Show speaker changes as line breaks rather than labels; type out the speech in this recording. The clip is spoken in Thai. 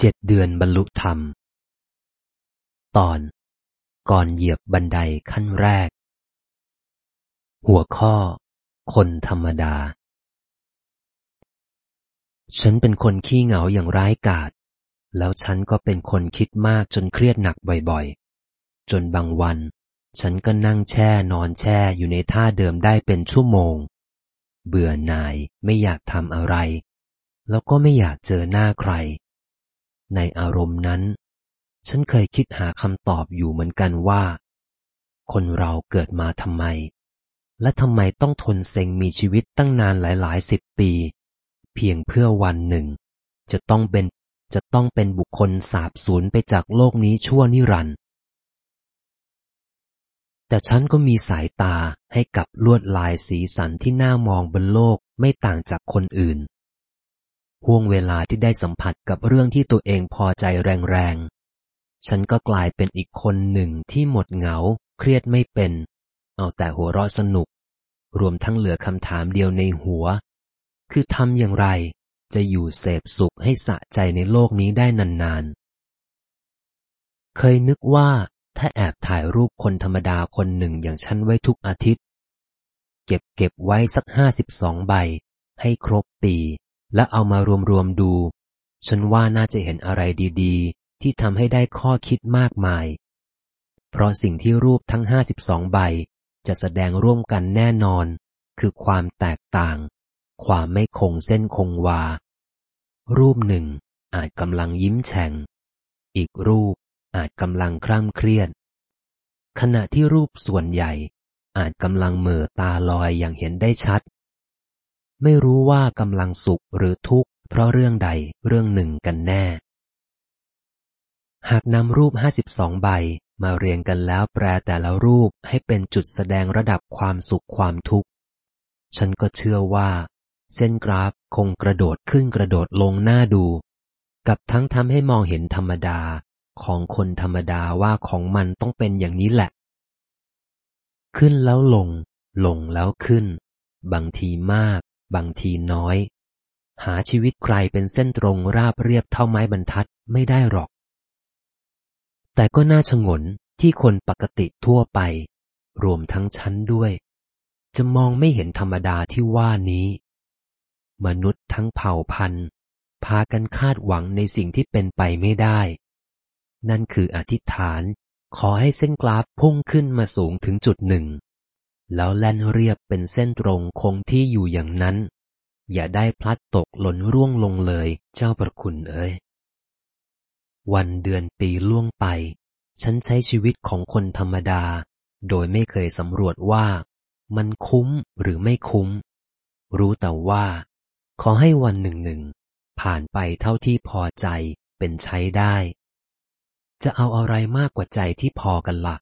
เจ็ดเดือนบรรลุธรรม ตอน ก่อนเหยียบบันไดขั้นแรก หัวข้อ คนธรรมดา ฉันเป็นคนขี้เหงาอย่างร้ายกาจแล้วฉันก็เป็นคนคิดมากจนเครียดหนักบ่อยๆ จนบางวัน ฉันก็นั่งแช่นอนแช่อยู่ในท่าเดิมได้เป็นชั่วโมง เบื่อหน่ายไม่อยากทำอะไร แล้วก็ไม่อยากเจอหน้าใคร ในอารมณ์นั้น ฉันเคยคิดหาคำตอบอยู่เหมือนกันว่า คนเราเกิดมาทำไม และทำไมต้องทนเซ็งมีชีวิตตั้งนานหลายๆสิบปี เพียงเพื่อวันหนึ่ง จะต้องเป็นจะต้องเป็นบุคคลสาบสูญไปจากโลกนี้ชั่วนิรันดร์แต่ฉันก็มีสายตาให้กับลวดลายสีสันที่น่ามองบนโลกไม่ต่างจากคนอื่น ห่วงเวลาที่ได้สัมผัสกับเรื่องที่ตัวเองพอใจแรงๆ ฉันก็กลายเป็นอีกคนหนึ่งที่หมดเหงา เครียดไม่เป็น เอาแต่หัวเราะสนุก รวมทั้งเหลือคำถามเดียวในหัว คือทำอย่างไรจะอยู่เสพสุขให้สะใจในโลกนี้ได้นานๆ เคยนึกว่าถ้าแอบถ่ายรูปคนธรรมดาคนหนึ่งอย่างฉันไว้ทุกอาทิตย์ เก็บเก็บไว้สักห้าสิบสองใบ ให้ครบปี และเอามารวมๆดู ฉันว่าน่าจะเห็นอะไรดีๆ ที่ทำให้ได้ข้อคิดมากมาย เพราะสิ่งที่รูปทั้งห้าสิบสองใบ จะแสดงร่วมกันแน่นอน คือความแตกต่าง ความไม่คงเส้นคงวา รูปหนึ่งอาจกำลังยิ้มแฉ่ง อีกรูปอาจกำลังคร่ำเครียด ขณะที่รูปส่วนใหญ่อาจกำลังเหม่อตาลอยอย่างเห็นได้ชัด ไม่รู้ว่ากำลังสุขหรือทุกข์ เพราะเรื่องใดเรื่องหนึ่งกันแน่ หากนำรูปห้าสิบสองใบมาเรียงกันแล้วแปลแต่ละรูปให้เป็นจุดแสดงระดับความสุขความทุกข์ ฉันก็เชื่อว่า เส้นกราฟคงกระโดดขึ้นกระโดดลงหน้าดู กับทั้งทำให้มองเห็นธรรมดาของคนธรรมดาว่าของมันต้องเป็นอย่างนี้แหละ ขึ้นแล้วลง ลงแล้วขึ้น บางทีมาก บางทีน้อย หาชีวิตใครเป็นเส้นตรงราบเรียบเท่าไม้บรรทัดไม่ได้หรอก แต่ก็น่าชงนที่คนปกติทั่วไป รวมทั้งชั้นด้วย จะมองไม่เห็นธรรมดาที่ว่านี้ มนุษย์ทั้งเผ่าพันธุ์ พากันคาดหวังในสิ่งที่เป็นไปไม่ได้ นั่นคืออธิษฐานขอให้เส้นกราฟพุ่งขึ้นมาสูงถึงจุดหนึ่ง แล้วแล่นเรียบเป็นเส้นตรงคงที่อยู่อย่างนั้น อย่าได้พลัดตกหล่นร่วงลงเลย เจ้าประคุณเอ้ย วันเดือนปีล่วงไป ฉันใช้ชีวิตของคนธรรมดา โดยไม่เคยสำรวจว่า มันคุ้มหรือไม่คุ้ม รู้แต่ว่า ขอให้วันหนึ่งหนึ่งผ่านไปเท่าที่พอใจเป็นใช้ได้ จะเอาอะไรมากกว่าใจที่พอกันละ่ะ